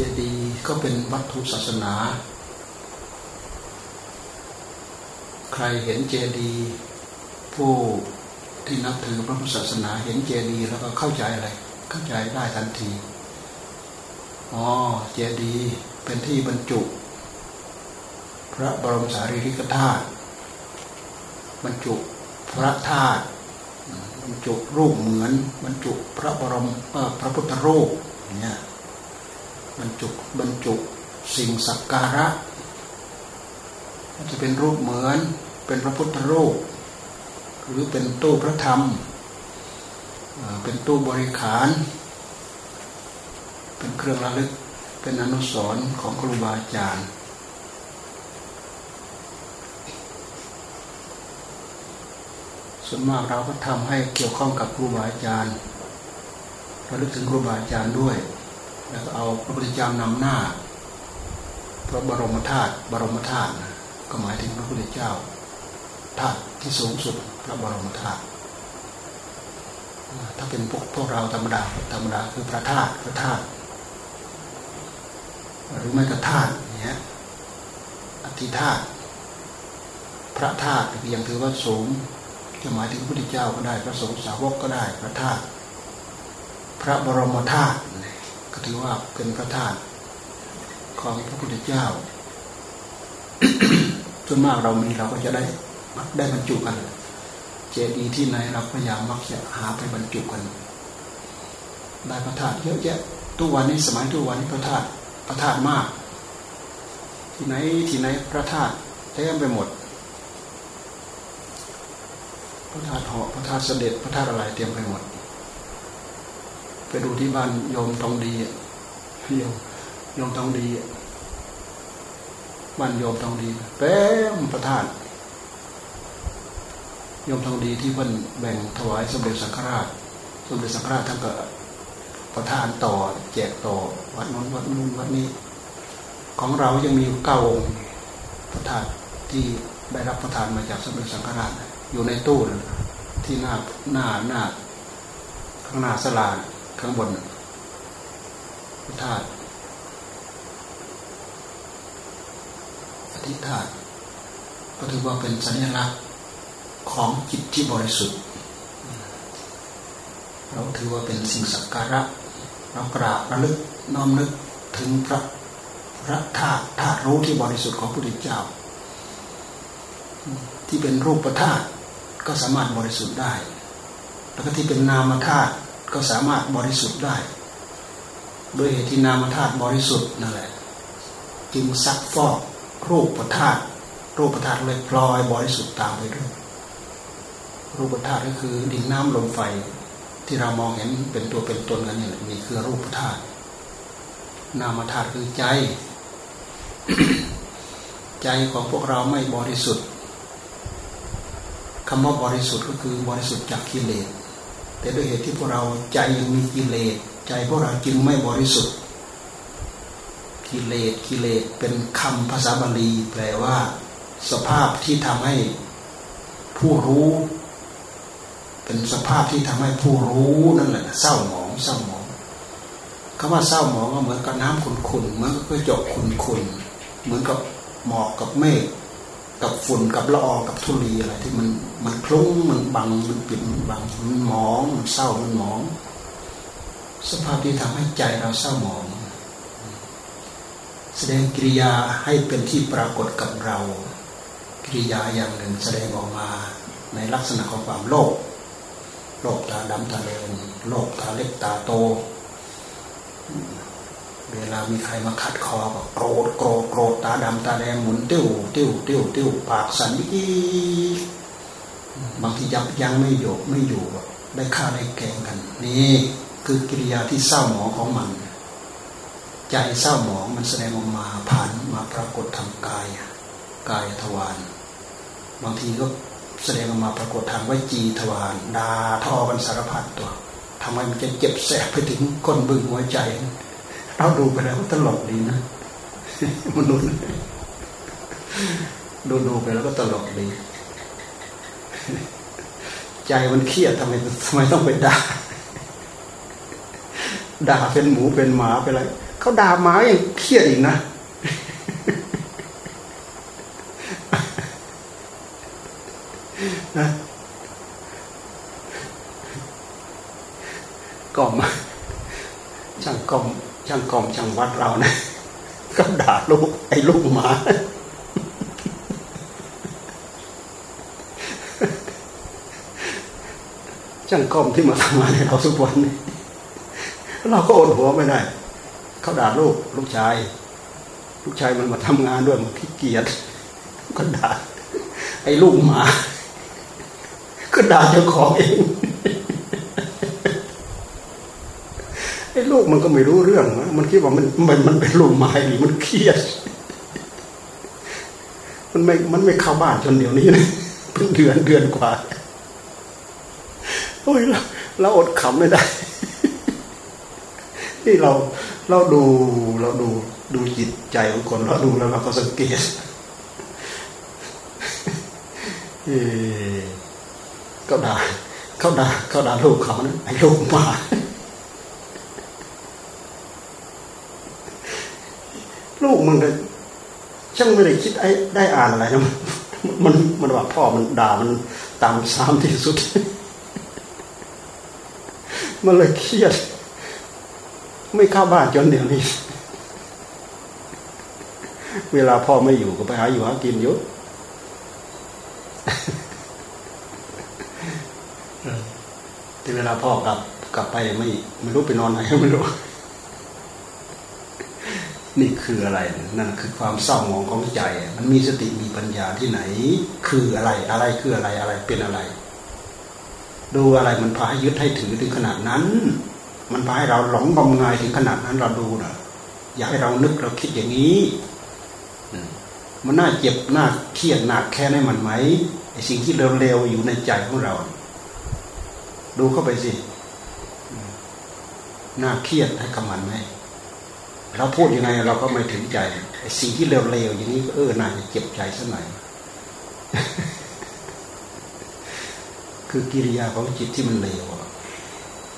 จดีย์ก็เป็นวัตถุศาสนา ใครเห็นเจดีย์ผู้ที่นับถือพระพุทธศาสนาเห็นเจดีย์แล้วก็เข้าใจอะไร เข้าใจได้ทันทีอ๋อเจดีย์เป็นที่บรรจุ พระบรมสารีริกธาตุบรรจุพระธาตุบรรจุรูปเหมือนบรรจุพระบรมพระพุทธรูปเนี่ย บรรจุบรรจุสิ่งสักการะจะเป็นรูปเหมือนเป็นพระพุทธรูป หรือเป็นตู้พระธรรม เป็นตู้บริขาร เป็นเครื่องระลึกเป็นอนุสรณ์ของครูบาอาจารย์ส่วนมากเราก็ทำให้เกี่ยวข้องกับครูบาอาจารย์ระลึกถึงครูบาอาจารย์ด้วย แล้วก็เอาพระพุทธเจ้านำหน้า พระบรมธาตุบรมธาตุก็หมายถึงพระพุทธเจ้าธาตุที่สูงสุดพระบรมธาตุถ้าเป็นพวกพวกเราธรรมดาธรรมดาคือพระธาตุพระธาตุหรือไม่ก็ธาตุเนี้ยอธิธาตุพระธาตุยังถือว่าสูงจะหมายถึงพระพุทธเจ้าก็ได้ พระสงฆ์สาวกก็ได้ พระธาตุพระบรมธาตุ ก็ถือว่าเป็นพระธาตุของพระพุทธเจ้าส่วนมากเรามีเราก็จะได้ได้บรรจุกัน เจดีย์ที่ไหนเราพยายามมักจะหาไปบรรจุกัน ได้พระธาตุเยอะแยะทุกวันนี้สมัยทุกวันนี้พระธาตุพระธาตุมาก ที่ไหนที่ไหนพระธาตุเต็มไปหมดพระธาตุเหาะพระธาตุเสด็จพระธาตุอะไรเตรียมไปหมด ไปดูที่บ้านโยมทองดีโยมโยมทองดีบ้านโยมทองดีเต็มพระธาตุโยมทองดีที่เพิ่นแบ่งถวายสมเด็จสังฆราช สมเด็จสังฆราชท่านก็ประทานต่อแจกต่อวัดนู้นวัดนู้นวัดนี้ ของเรายังมีเก้าองค์พระธาตุที่ได้รับประทานมาจากสมเด็จสังฆราชอยู่ในตู้ที่หน้าหน้าหน้าข้างหน้าสลา ข้างบนพระธาตุอธิธาตุก็ถือว่าเป็นสัญลักษณ์ของจิตที่บริสุทธิ์ เราถือว่าเป็นสิ่งสักการะเรากราบระลึกน้อมนึกถึงพระพระธาตุธาตุรู้ที่บริสุทธิ์ของพระพุทธเจ้า ที่เป็นรูปธาตุก็สามารถบริสุทธิ์ได้ แล้วก็ที่เป็นนามธาตุ ก็สามารถบริสุทธิ์ได้โดยเหตุที่นามธาตุบริสุทธิ์นั่นแหละ จึงซักฟอกรูปธาตุรูปธาตุเลยพลอยบริสุทธิ์ตามไปด้วยรูปธาตุก็คือดินน้ำลมไฟที่เรามองเห็นเป็นตัวเป็นตนกันนี่แหละมีคือรูปธาตุนามธาตุคือใจ ใจของพวกเราไม่บริสุทธิ์คำว่าบริสุทธิ์ก็คือบริสุทธิ์จากกิเลส แต่ด้วยเหตุที่พวกเราใจยังมีกิเลสใจพวกเราจึงไม่บริสุทธิ์ กิเลสกิเลสเป็นคำภาษาบาลี แปลว่า สภาพที่ทำให้ผู้รู้ เป็นสภาพที่ทำให้ผู้รู้นั่นแหละเศร้าหมองเศร้าหมองคำว่าเศร้าหมองก็เหมือนกับน้ำขุ่นๆเหมือนกับกระจกขุ่นๆเหมือนกับหมอกกับเมฆ กับฝุ่นกับละอองกับทุลีอะไรที่มันมันคลุ้งมันบังมันปิดมันบังมันหมองมันเศร้ามันหมอง สภาพที่ทำให้ใจเราเศร้าหมอง แสดงกิริยาให้เป็นที่ปรากฏกับเรา กิริยาอย่างหนึ่งแสดงออกมาในลักษณะของความโลภโลภตาดำตาแดงโลภตาเล็กตาโต เวลามีใครมาขัดคอก็โกรธโกรธโกรธตาดำตาแดงหมุนติ้วติ้วติ้วติ้วปากสั่นอีบางทียับยั้งไม่อยู่ไม่อยู่ได้ฆ่าได้แกงกัน นี่คือกิริยาที่เศร้าหมองของมัน ใจเศร้าหมองมันแสดงออกมาผ่านมาปรากฏทางกายกายทวารบางทีก็แสดงออกมาปรากฏทางวิจีทวารดาทอกันสารพัดตัวทำไมมันจะเจ็บแสบไปถึงก้นบึ้งหัวใจ เราดูไปแล้วก็ตลกดีนะมนุษย์ดูดูไปแล้วก็ตลกดี ใจมันเครียดทำไมทำไมต้องไปด่า ด่าเป็นหมูเป็นหมาไปอะไรเขาด่าหมาอย่างเครียดอีกนะกล่อมช่างกล่อมช่างกล่อมช่าง วัดเรานะก็ด่าลูกไอ้ลูกหมาช่างกล่อมที่มาทำงานให้เราทุกวันนี้เราก็อดหัวไม่ได้ เขาด่าลูกลูกชาย ลูกชายมันมาทำงานด้วยมันขี้เกียจก็ด่าไอ้ลูกหมา ก็ด่าเจ้าของเองไอ้ ลูกมันก็ไม่รู้เรื่อง มันคิดว่ามันมันมันเป็นลูกไม้หรือมันเครียด มันไม่มันไม่เข้าบ้านจนเดี๋ยวนี้นะเป็นเดือนเดือนกว่าโอ้ยเราเราอดขำไม่ได้ที่เราเราดูเราดูดูจิตใจของคนเราดูแล้วเราก็สังเกตเขาด่าเขาด่าเขาด่าลูกเขานะไอ้ลูกมา ลูกมึงเลยช่างไม่ได้คิดไอ้ได้อ่านอะไรนะมันมันว่าพ่อมันด่ามันตามซ้ำที่สุด มันเลยเครียด ไม่เข้าบ้านจนเดี๋ยวนี้ เวลาพ่อไม่อยู่ก็ไปหาอยู่หากินอยู่แต่เวลาพ่อกลับกลับไปไม่ไม่รู้ไปนอนไหนไม่รู้ นี่คืออะไร นั่นคือความเศร้าหมองของใจ มันมีสติมีปัญญาที่ไหน คืออะไรอะไรคืออะไรอะไรเป็นอะไร ดูอะไรมันพาให้ยึดให้ถือถึงขนาดนั้น มันพาให้เราหลงงมงายถึงขนาดนั้นเราดูนะอยากให้เรานึกเราคิดอย่างนี้มันน่าเจ็บน่าเครียดหนักแค่ไหนมันไหมไอสิ่งที่เร็วๆอยู่ในใจของเรา ดูเข้าไปสิน่าเครียดให้กับมันไหม เราพูดยังไงเราก็ไม่ถึงใจสิ่งที่เร็วๆอย่างนี้เออน่าจะเจ็บใจสักหน่อยคือกิริยาของจิตที่มันเร็ว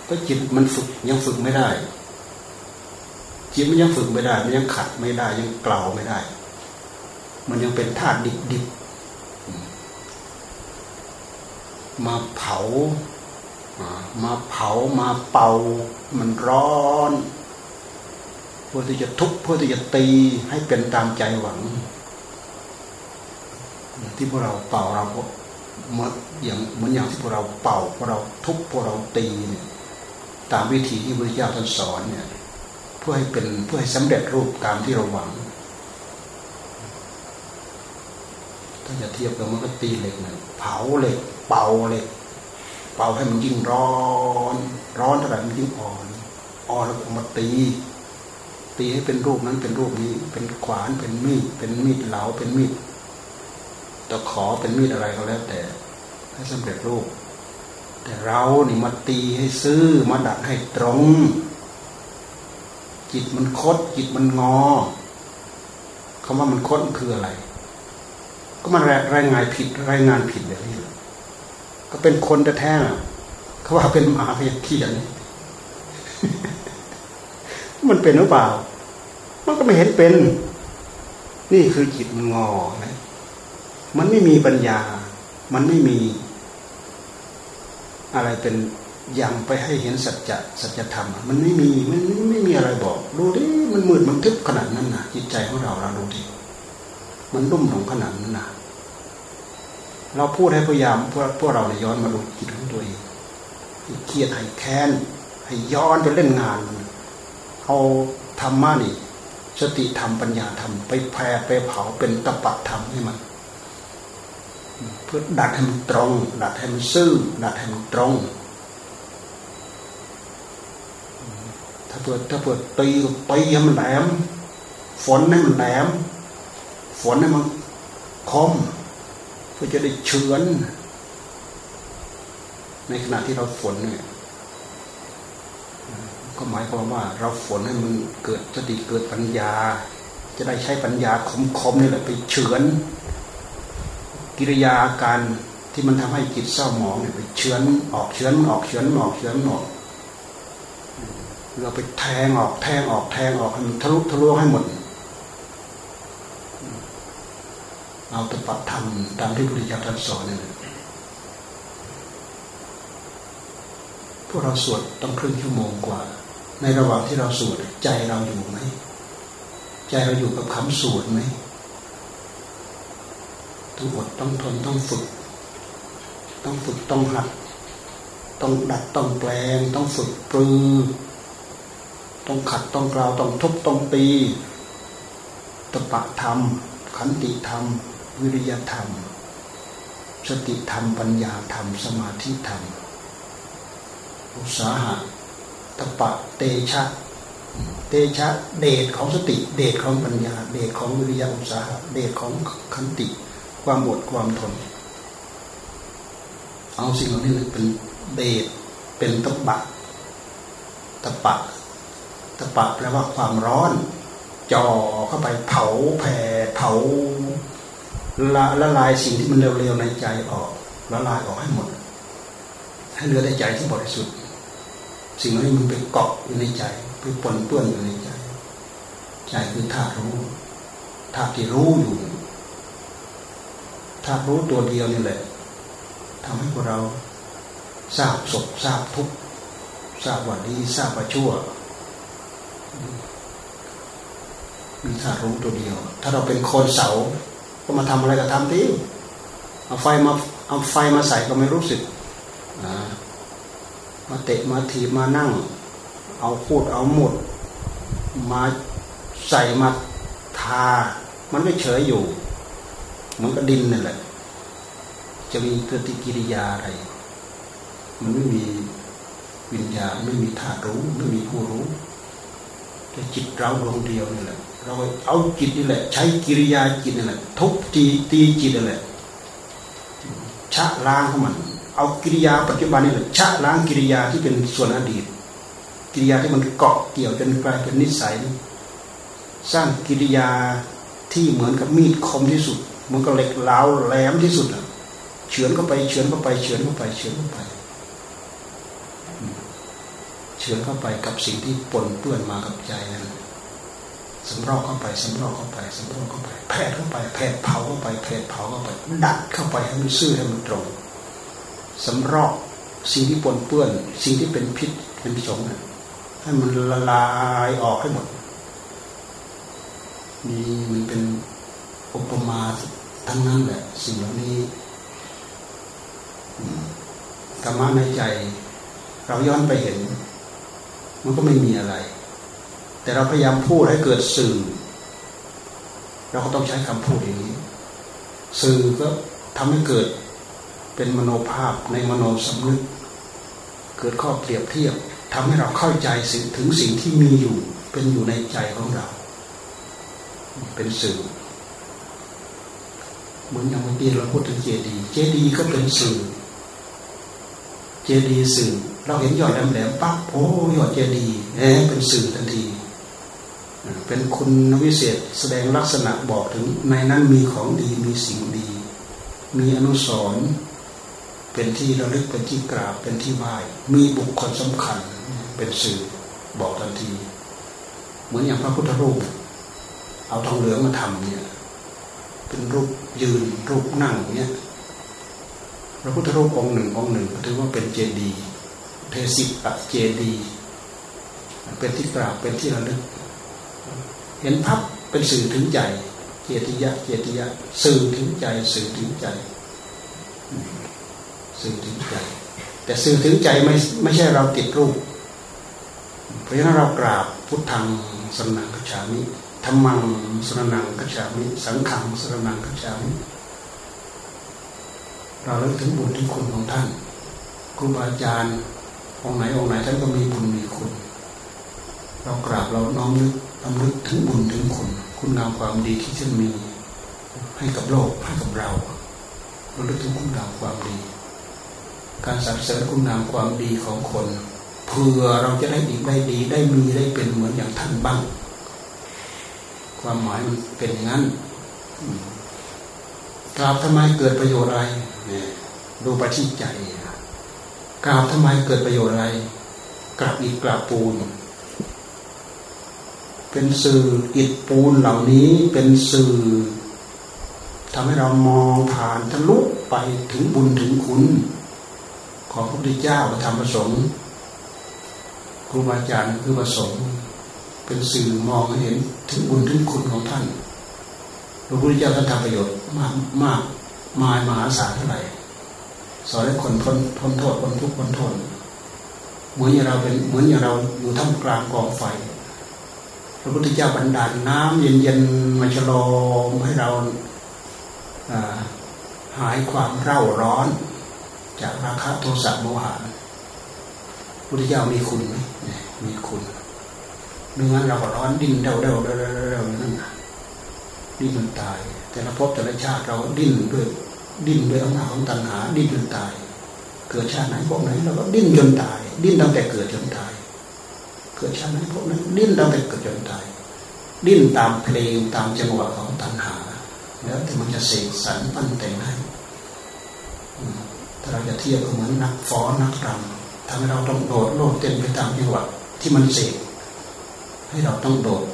ก็จิตมันฝึกยังฝึกไม่ได้ จิตมันยังฝึกไม่ได้ มันยังขัดไม่ได้ ยังเกลาไม่ได้ มันยังเป็นธาตุดิบดิบมาเผา มาเผามาเป่า มันร้อน พื่อที่จะทุบเพื่อที่จะตีให้เป็นตามใจหวัง ที่พวกเราเป่าเราเหมือนอย่างเหมือนอย่างที่พวกเราเป่าพวกเราทุบพวกเราตีเนี่ยตามวิธีที่พระเจ้าท่านสอนเนี่ยเพื่อให้เป็นเพื่อให้สำเร็จรูปตามที่เราหวัง ถ้าจะเทียบกับมันก็ตีเหล็กเนี่ยเผาเหล็ก เป่าเหล็ก เป่าให้มันยิ่งร้อน ร้อนเท่าไหร่มันยิ่งอ่อนอ่อนแล้วมาตี ตีให้เป็นรูปนั้นเป็นรูปนี้ เป็นขวานเป็นมีดเป็นมีดเหลาเป็นมีดตะขอเป็นมีดอะไรก็แล้วแต่ ให้สำเร็จรูป แต่เรานี่มาตีให้ซื้อมาดัดให้ตรง จิตมันคด จิตมันงอคำว่ามันคดคืออะไร ก็มันรายงานผิดรายงานผิดแบบนี้ก็เป็นคนแท้ๆเขาว่าเป็นหมาเพียเขียน มันเป็นหรือเปล่า มันก็ไม่เห็นเป็น นี่คือจิตมันงอนะมันไม่มีปัญญา มันไม่มี อะไรเป็นยังไปให้เห็นสัจจะสัจธรรม มันไม่มีมันไม่มีอะไรบอก ดูดิมันมืดมันทึบขนาดนั้นนะจิตใจของเราเราดูดิมันรุ่มหลงขนาดนั้นนะเราพูดให้พยายามพวกพวกเราเนี่ยย้อนมาดูจิตของตัวเองให้เครียดให้แค้นให้ย้อนไปเล่นงานมัน เอาธรรมะนี่สติธรรมปัญญาธรรมไปแผ่ไปเผาเป็นตปะธรรมให้มันเพื่อดัดให้มันตรง ดัดให้มันซื่อดัดให้มันตรง ถ้าเปิดถ้าเปิดตีตีให้มันแหลม ฝนให้มันแหลม ฝนให้มันคมเพื่อจะได้เฉือน ในขณะที่เราฝนเนี่ย ก็หมายความว่า เราฝนให้มันเกิดสติเกิดปัญญา จะได้ใช้ปัญญาคมๆนี่แหละไปเฉือน กิริยาอาการที่มันทำให้จิตเศร้าหมองเนี่ยไปเชื้อนออกเชื้อนออกเชื้อนออกเชื้อนออกเราไปแทงออกแทงออกแทงออกให้มันทะลุทะลวงให้หมด เอาตปะธรรมตามที่พระพุทธเจ้าท่านสอนนี่พวกเราสวดต้องครึ่งชั่วโมงกว่า ในระหว่างที่เราสวดใจเราอยู่ไหมใจเราอยู่กับคำสวดไหมต้องอดต้องทนต้องฝึก ต้องฝึกต้องหัด ต้องดัดต้องแปลง ต้องฝึกปรือ ต้องขัดต้องกล่าวต้องทุบต้องตีตปะธรรม ขันติธรรม วิริยธรรม สติธรรมปัญญาธรรม สมาธิธรรม อุตสาหะ ตปะเตชะ เตชะ เดชของสติ เดชของปัญญา เดชของวิริยะอุตสาหะเดชของขันติ ความอดความทน เอาสิ่งเหล่านี้เป็นเดชเป็นตบะตปะตปะแปลว่าความร้อน จ่อเข้าไปเผาแผ่เผาละละลายสิ่งที่มันเร็วๆในใจออกละลายออกให้หมด ให้เหลือแต่ใจที่บริสุทธิ์ สิ่งนี้มันไปเกาะอยู่ในใจไปปนเปื้อนอยู่ในใจ ใจคือธาตุรู้ธาตุที่รู้อยู่ถ้ารู้ตัวเดียวนี่แหละทำให้พวกเราทราบศกทราบทุกทราบว่าดีทราบว่าชั่ว มีธาตุรู้ตัวเดียว ถ้าเราเป็นคนเสา ก็มาทำอะไรก็ทำที่เอาไฟมาเอาไฟมาใส่ก็ไม่รู้สึก มาเตะมาถีบมานั่ง เอาพูดเอาหมด มาใส่มาทา มันไม่เฉยอยู่มันก็ดินนั่นแหละ จะมีปฏิกิริยาอะไร มันไม่มีวิญญาณไม่มีธาตุรู้ไม่มีผู้รู้แต่จิตเราดวงเดียวนี่แหละ เราเอาจิตนี่แหละ ใช้กิริยาจิตนี่แหละทุบตีตีจิตนี่แหละชะล้างของมัน เอากิริยาปัจจุบันนี่แหละชะล้างกิริยาที่เป็นส่วนอดีต กิริยาที่มันเกาะเกี่ยวจนกลายเป็นนิสัย สร้างกิริยาที่เหมือนกับมีดคมที่สุดมันก็เหล็กเหลาแหลมที่สุดเฉือนเข้าไปเฉือนเข้าไปเฉือนเข้าไปเฉือนเข้าไปเฉือนเข้าไปกับสิ่งที่ปนเปื้อนมากับใจนั้นสำรอกเข้าไปสำรอกเข้าไปสำรอกเข้าไปแผดเข้าไปแผดเผาเข้าไปแผดเผาเข้าไปดัดเข้าไปให้มันซื่อให้มันตรง สำรอกสิ่งที่ปนเปื้อน สิ่งที่เป็นพิษเป็นสงให้มันละลายออกให้หมดนี่มันเป็นอุปมาทั้งนั้นแหละ สิ่งเหล่านี้ธรรมะในใจ เราย้อนไปเห็น มันก็ไม่มีอะไร แต่เราพยายามพูดให้เกิดสื่อ เราก็ต้องใช้คำพูดอย่างนี้ สื่อก็ทำให้เกิด เป็นมโนภาพในมโนสำนึก เกิดข้อเปรียบเทียบทำให้เราเข้าใจสิ่งถึงสิ่งที่มีอยู่ เป็นอยู่ในใจของเรา เป็นสื่อเหมือนอย่างเมื่อกี้เราพูดถึงเจดียเจดีย์ก็เป็นสื่อ เจดีย์สื่อ เราเห็นยอดแหลมปั๊บโอ้ยอดเจดีย์แหมเป็นสื่อทันทีเป็นคุณวิเศษแสดงลักษณะบอกถึงในนั้นมีของดีมีสิ่งดี มีอนุสรณ์ เป็นที่ระลึกเป็นที่กราบเป็นที่ไหว้มีบุคคลสำคัญเป็นสื่อบอกทันที เหมือนอย่างพระพุทธรูป เอาทองเหลืองมาทำเนี่ย เป็นรูปยืนรูปนั่งเนี่ยพระพุทธรูปองค์หนึ่งองค์หนึ่งถือว่าเป็นเจดีย์เทศิปะเจดีย์เป็นที่กราบเป็นที่ระลึก เห็นพับเป็นสื่อถึงใจเจติยะเจติยะสื่อถึงใจสื่อถึงใจ สื่อถึงใจ แต่สื่อถึงใจไม่ไม่ใช่เราติดรูป เพราะฉะนั้นเรากราบพุทธังสนังกชามิธรรมังสรนังกัจฉามิ สังขังสรนังกัจฉามิเราเลิกถึงบุญที่คุณของท่านครูบาอาจารย์องไหนองไหนท่านก็มีบุญมีคุณ เรากราบเราน้อมนึกลำลึกถึงบุญถึงคุณ คุณงามความดีที่ท่านมี ให้กับโลกให้กับเราเราลึกถึงคุณงามความดี การสรรเสริญคุณงามความดีของคนเพื่อเราจะได้ดีได้ดีได้มีได้เป็นเหมือนอย่างท่านบ้าง ความหมายมันเป็นอย่างนั้นกราบทำไมเกิดประโยชน์อะไรดูไปที่ใจกราบทำไมเกิดประโยชน์อะไรกราบอีกกราบปูน เป็นสื่ออิฐปูนเหล่านี้เป็นสื่อทำให้เรามองผ่านทะลุไปถึงบุญถึงคุณ ของพระพุทธเจ้าธรรมประสงค์ครูบาอาจารย์คือประสงค์ เป็นสื่อมองเห็นถึงบุญถึงคุณของท่านพระพุทธเจ้าท่านทำประโยชน์มากมากมายมหาศาลเท่าไหร่สอนให้คนพ้นพ้นโทษพ้นทุกข์พ้นโทษเหมือนอย่างเราเป็นเหมือนอย่างเราอยู่ท่ามกลางกองไฟพระพุทธเจ้าบันดาลน้ำเย็นๆมาชะลอมให้เราหายความเร่าร้อน จากราคะโทสะโมหะพุทธเจ้ามีคุณไหมมีคุณไม่งั้นเราก็ร้อนดิ้นเดาเดาเดาเดานั่นดิ้นจนตาย แต่ละภพแต่ละชาติเราดิ้นด้วย ดิ้นด้วยอำนาจของตัณหา ดิ้นจนตาย เกิดชาติไหนพวกไหนเราก็ดิ้นจนตาย ดิ้นตั้งแต่เกิดจนตาย เกิดชาติไหนพวกนั้นดิ้นตั้งแต่เกิดจนตาย ดิ้นตามเพลงตามจังหวะของตัณหา แล้วที่มันจะเสกสรรปั้นแต่งให้ ถ้าเราจะเทียบก็เหมือนนักฟ้อนนักรำทำให้เราต้องโดดโลดเต้นไปตามจังหวะที่มันเสกให้เราต้องโดด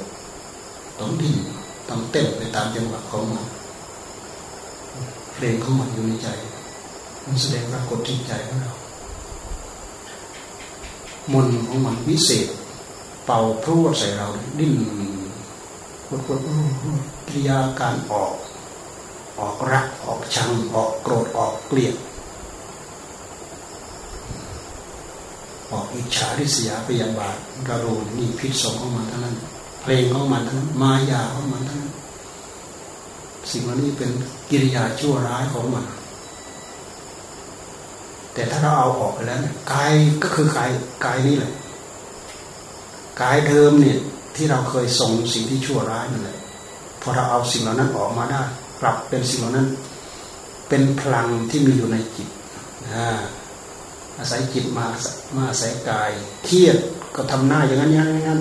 ต้องดิ้นต้องเต้นไปตามจังหวะของมันเพลงของมันอยู่ในใจ มันแสดงปรากฏที่ใจของเรา มนของมันวิเศษ เป่าพรวดใส่เรา ดิ้นกดกดกิริยาการออก ออกรักออกชังออกโกรธออกเกลียด อิจฉาริษยาพยาบาทกระโดดนี่พิษสงของมันทั้งนั้น เพลงของมันทั้งนั้นมายาของมันทั้งนั้นสิ่งเหล่านี้เป็นกิริยาชั่วร้ายของมัน แต่ถ้าเราเอาออกไปแล้วเนี่ยกายก็คือกายกายนี้แหละกายเดิมเนี่ยที่เราเคยส่งสิ่งที่ชั่วร้ายนั่นแหละพอเราเอาสิ่งเหล่านั้นออกมาได้ปรับเป็นสิ่งเหล่านั้น เป็นพลังที่มีอยู่ในจิตอา อาศัยจิตมามาอาศัยกาย เครียดก็ทำหน้าอย่างนั้นอย่างนั้น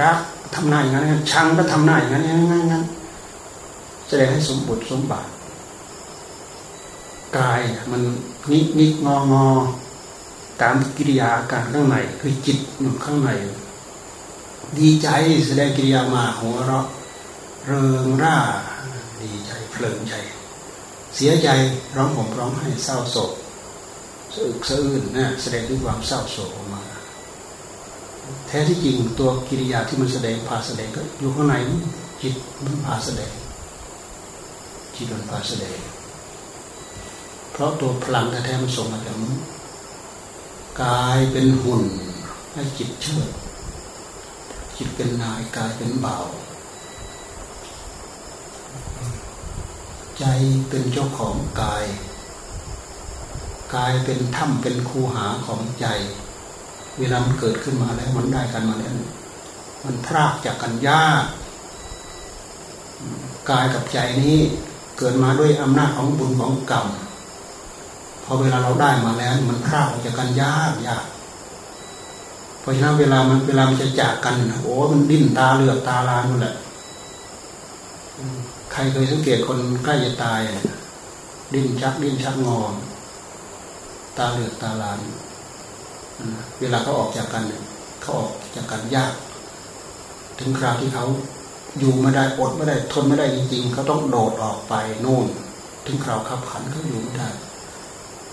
รักทำหน้าอย่างนั้นชังก็ทำหน้าอย่างนั้นอย่างนั้นแสดงให้สมบูรณ์สมบัติกายมันนิกนิกงองอตามกิริยาอาการข้างในคือจิตอยู่ข้างใน ดีใจแสดงกิริยามาหัวเราะเริงร่า ดีใจเพลินใจ เสียใจร้องผมร้องให้เศร้าโศก สะอึกสะอื้นนะแสดงด้วยความเศร้าโศกออกมา แท้ที่จริงตัวกิริยาที่มันแสดงพาแสดงก็อยู่ข้างในจิตมันพาแสดง จิตมันพาแสดง เพราะตัวพลังแท้ๆมันส่งมาจากกายเป็นหุ่นให้จิตเชิดจิตเป็นนายกายเป็นเบาใจเป็นเจ้าของกาย กายเป็นถ้ำเป็นคูหาของใจ เวลามันเกิดขึ้นมาแล้วมันได้กันมาแล้วมันพรากจากกันยากกายกับใจนี้เกิดมาด้วยอำนาจของบุญของกรรมพอเวลาเราได้มาแล้ว มันพรากออกจากกันยากยากเพราะฉะนั้นเวลามันเวลามันจะจากกันโอ้มันดิ้นตาเลือกตาลานนั่นแหละใครเคยสังเกตคนใกล้จะตายดิ้นชักดิ้นชักงอ ตาเหลือกตาลานเวลาเขาออกจากกันเขาออกจากกันยาก ถึงคราวที่เขาอยู่ไม่ได้อดไม่ได้ทนไม่ได้จริงๆเขาต้องโดดออกไปโน่น ถึงคราวขับขันเขาอยู่ไม่ได้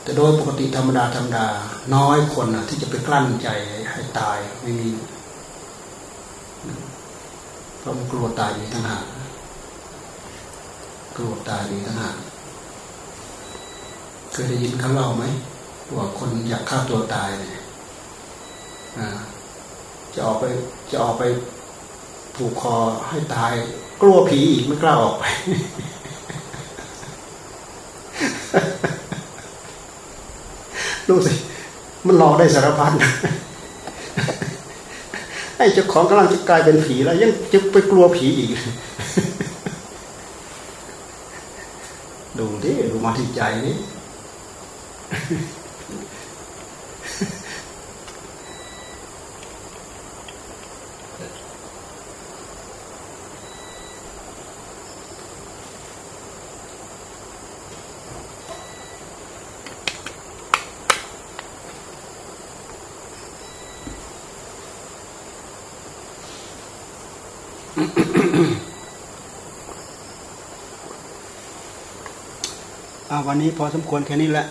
แต่โดยปกติธรรมดาธรรมดา น้อยคนนะที่จะไปกลั้นใจให้ตายไม่มีเพราะมันกลัวตายอยู่ทั้งหากกลัวตายอยู่ทั้งหากเคยได้ยินเขาเล่าไหม ว่าคนอยากฆ่าตัวตายเนี่ยจะออกไปจะออกไปผูกคอให้ตาย กลัวผีอีกไม่กล้าออกไป ดูสิ มันหลอกได้สารพัดไอ้เจ้าของกำลังจะกลายเป็นผีแล้ว ยังจะไปกลัวผีอีก ดูดิดูมาที่ใจนี่ วันนี้พอสมควรแค่นี้แหละ